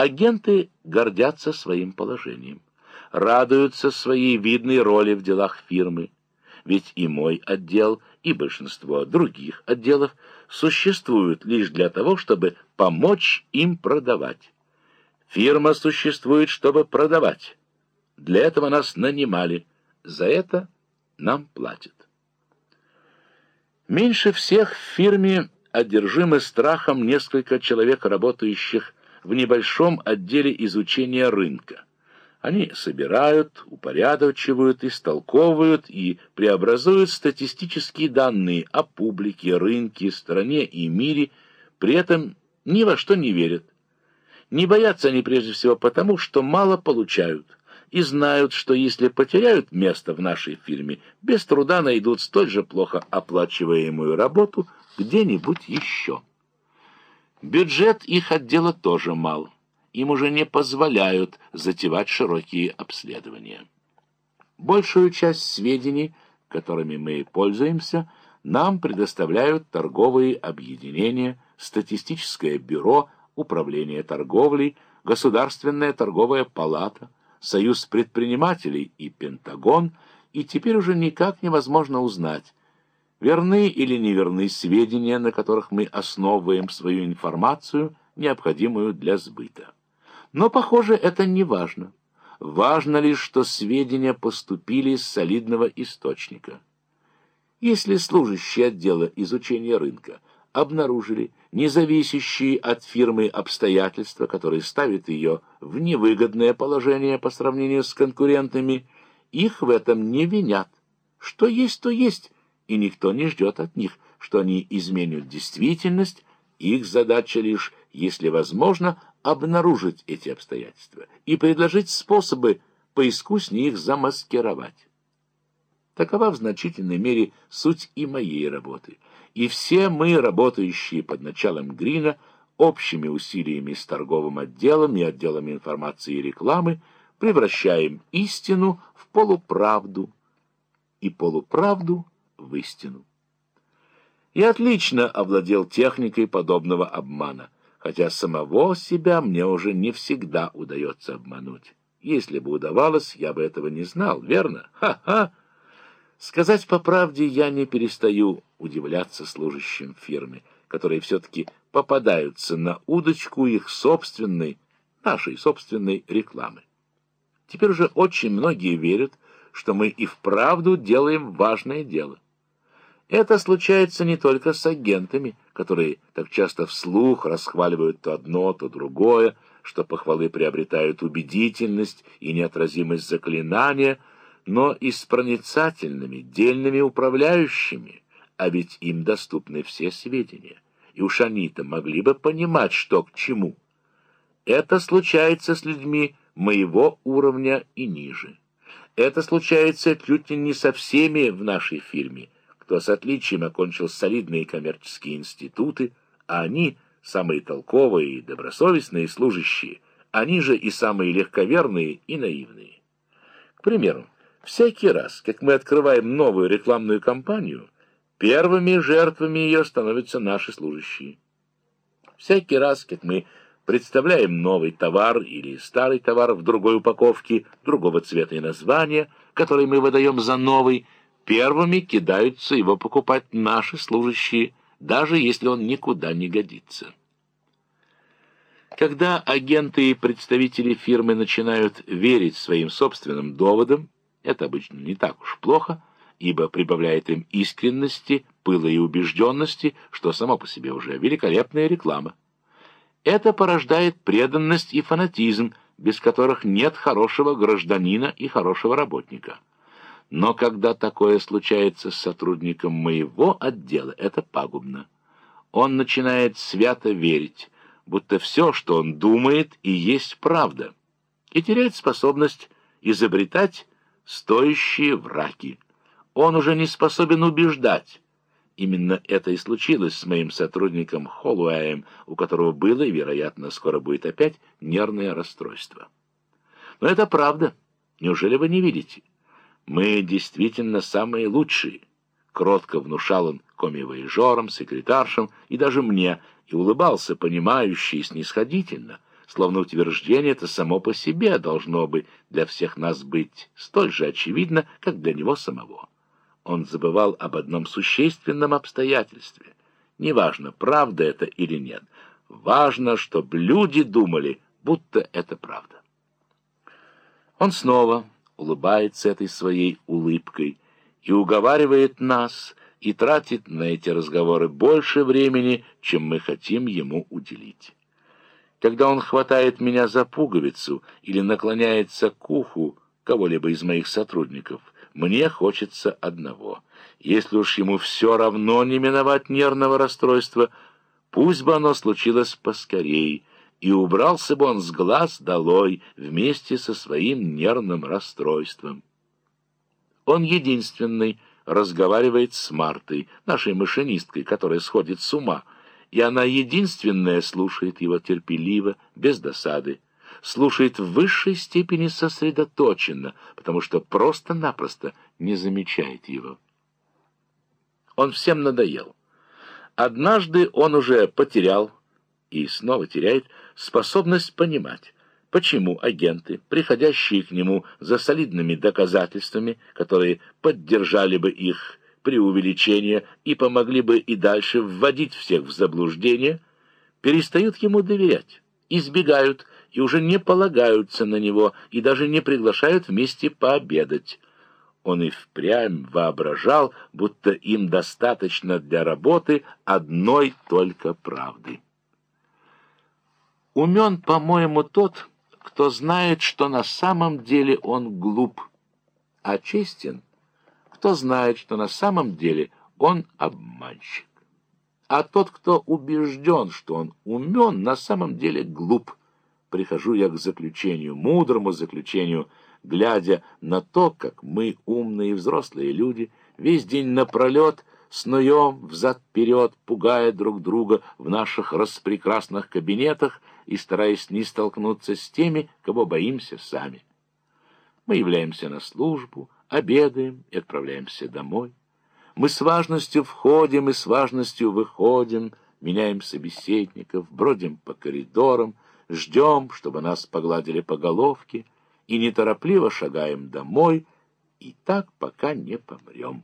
Агенты гордятся своим положением, радуются своей видной роли в делах фирмы, ведь и мой отдел, и большинство других отделов существуют лишь для того, чтобы помочь им продавать. Фирма существует, чтобы продавать. Для этого нас нанимали, за это нам платят. Меньше всех в фирме одержимы страхом несколько человек, работающих в небольшом отделе изучения рынка. Они собирают, упорядочивают, истолковывают и преобразуют статистические данные о публике, рынке, стране и мире, при этом ни во что не верят. Не боятся они прежде всего потому, что мало получают, и знают, что если потеряют место в нашей фирме, без труда найдут столь же плохо оплачиваемую работу где-нибудь еще. Бюджет их отдела тоже мал им уже не позволяют затевать широкие обследования. Большую часть сведений, которыми мы пользуемся, нам предоставляют торговые объединения, статистическое бюро, управление торговлей, Государственная торговая палата, Союз предпринимателей и Пентагон, и теперь уже никак невозможно узнать, верны или неверны сведения, на которых мы основываем свою информацию, необходимую для сбыта. Но, похоже, это не важно. Важно лишь, что сведения поступили из солидного источника. Если служащие отдела изучения рынка обнаружили независящие от фирмы обстоятельства, которые ставят ее в невыгодное положение по сравнению с конкурентами, их в этом не винят. Что есть, то есть, и никто не ждет от них, что они изменят действительность, их задача лишь, если возможно, обнаружить эти обстоятельства и предложить способы поискуснее их замаскировать. Такова в значительной мере суть и моей работы. И все мы, работающие под началом Грина, общими усилиями с торговым отделом и отделом информации и рекламы, превращаем истину в полуправду и полуправду в истину. Я отлично овладел техникой подобного обмана – хотя самого себя мне уже не всегда удается обмануть. Если бы удавалось, я бы этого не знал, верно? Ха-ха! Сказать по правде, я не перестаю удивляться служащим фирмы, которые все-таки попадаются на удочку их собственной, нашей собственной рекламы. Теперь уже очень многие верят, что мы и вправду делаем важное дело. Это случается не только с агентами, которые так часто вслух расхваливают то одно, то другое, что похвалы приобретают убедительность и неотразимость заклинания, но и с проницательными, дельными управляющими, а ведь им доступны все сведения, и уж они-то могли бы понимать, что к чему. Это случается с людьми моего уровня и ниже. Это случается чуть ли не со всеми в нашей фирме, кто с отличием окончил солидные коммерческие институты, а они — самые толковые и добросовестные служащие, они же и самые легковерные и наивные. К примеру, всякий раз, как мы открываем новую рекламную кампанию, первыми жертвами ее становятся наши служащие. Всякий раз, как мы представляем новый товар или старый товар в другой упаковке, другого цвета и названия, который мы выдаем за новый, Первыми кидаются его покупать наши служащие, даже если он никуда не годится. Когда агенты и представители фирмы начинают верить своим собственным доводам, это обычно не так уж плохо, ибо прибавляет им искренности, пыла и убежденности, что само по себе уже великолепная реклама. Это порождает преданность и фанатизм, без которых нет хорошего гражданина и хорошего работника. Но когда такое случается с сотрудником моего отдела, это пагубно. Он начинает свято верить, будто все, что он думает, и есть правда, и теряет способность изобретать стоящие враки. Он уже не способен убеждать. Именно это и случилось с моим сотрудником Холлуэем, у которого было и, вероятно, скоро будет опять нервное расстройство. Но это правда. Неужели вы не видите? Мы действительно самые лучшие. Кротко внушал он комивоежорам, секретаршам и даже мне, и улыбался понимающе и снисходительно, словно утверждение это само по себе должно бы для всех нас быть столь же очевидно, как для него самого. Он забывал об одном существенном обстоятельстве. Неважно, правда это или нет. Важно, чтобы люди думали, будто это правда. Он снова улыбается этой своей улыбкой и уговаривает нас, и тратит на эти разговоры больше времени, чем мы хотим ему уделить. Когда он хватает меня за пуговицу или наклоняется к уху кого-либо из моих сотрудников, мне хочется одного. Если уж ему все равно не миновать нервного расстройства, пусть бы оно случилось поскорей, и убрался бы он с глаз долой вместе со своим нервным расстройством. Он единственный, разговаривает с Мартой, нашей машинисткой, которая сходит с ума, и она единственная слушает его терпеливо, без досады, слушает в высшей степени сосредоточенно, потому что просто-напросто не замечает его. Он всем надоел. Однажды он уже потерял, и снова теряет, способность понимать, почему агенты, приходящие к нему за солидными доказательствами, которые поддержали бы их преувеличение и помогли бы и дальше вводить всех в заблуждение, перестают ему доверять, избегают и уже не полагаются на него и даже не приглашают вместе пообедать. Он и впрямь воображал, будто им достаточно для работы одной только правды. Умен, по-моему, тот, кто знает, что на самом деле он глуп, а честен, кто знает, что на самом деле он обманщик. А тот, кто убежден, что он умен, на самом деле глуп. Прихожу я к заключению, мудрому заключению, глядя на то, как мы, умные взрослые люди, весь день напролет снуем взад-вперед, пугая друг друга в наших распрекрасных кабинетах и стараясь не столкнуться с теми, кого боимся сами. Мы являемся на службу, обедаем и отправляемся домой. Мы с важностью входим и с важностью выходим, меняем собеседников, бродим по коридорам, ждем, чтобы нас погладили по головке, и неторопливо шагаем домой, и так пока не помрем.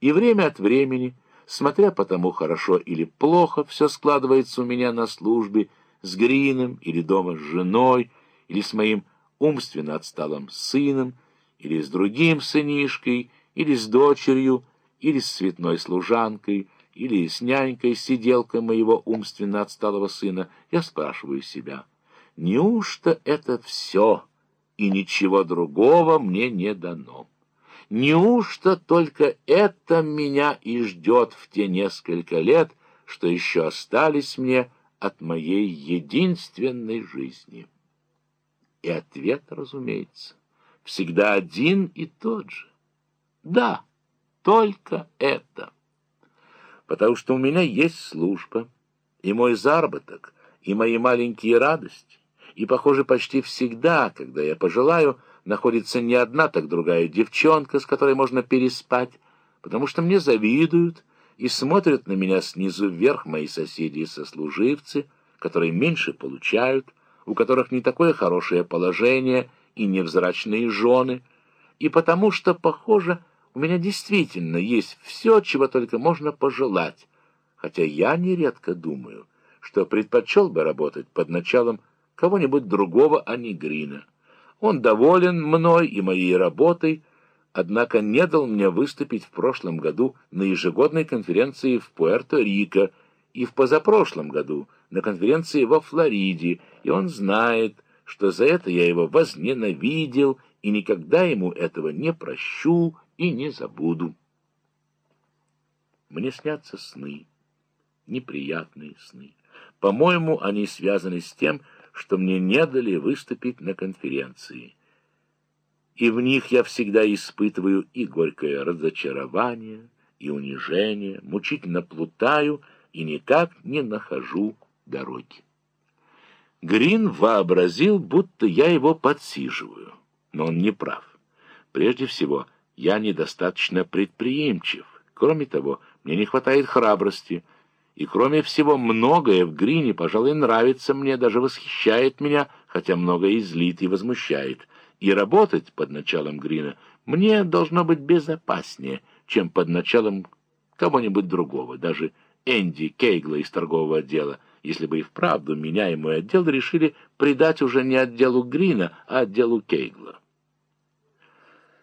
И время от времени, смотря по тому, хорошо или плохо все складывается у меня на службе, с Грином или дома с женой, или с моим умственно отсталым сыном, или с другим сынишкой, или с дочерью, или с цветной служанкой, или с нянькой-сиделкой моего умственно отсталого сына, я спрашиваю себя, неужто это все, и ничего другого мне не дано? Неужто только это меня и ждет в те несколько лет, что еще остались мне от моей единственной жизни? И ответ, разумеется, всегда один и тот же. Да, только это. Потому что у меня есть служба, и мой заработок, и мои маленькие радости, и, похоже, почти всегда, когда я пожелаю, находится не одна, так другая девчонка, с которой можно переспать, потому что мне завидуют, и смотрят на меня снизу вверх мои соседи и сослуживцы, которые меньше получают, у которых не такое хорошее положение и невзрачные жены, и потому что, похоже, у меня действительно есть все, чего только можно пожелать, хотя я нередко думаю, что предпочел бы работать под началом кого-нибудь другого, а не Грина. Он доволен мной и моей работой, однако не дал мне выступить в прошлом году на ежегодной конференции в Пуэрто-Рико и в позапрошлом году на конференции во Флориде, и он знает, что за это я его возненавидел и никогда ему этого не прощу и не забуду. Мне снятся сны, неприятные сны. По-моему, они связаны с тем, что мне не дали выступить на конференции и в них я всегда испытываю и горькое разочарование, и унижение, мучительно плутаю и никак не нахожу дороги. Грин вообразил, будто я его подсиживаю, но он не прав. Прежде всего, я недостаточно предприимчив. Кроме того, мне не хватает храбрости, И кроме всего, многое в Грине, пожалуй, нравится мне, даже восхищает меня, хотя многое и злит и возмущает. И работать под началом Грина мне должно быть безопаснее, чем под началом кого-нибудь другого, даже Энди Кейгла из торгового отдела, если бы и вправду меня и мой отдел решили придать уже не отделу Грина, а отделу Кейгла.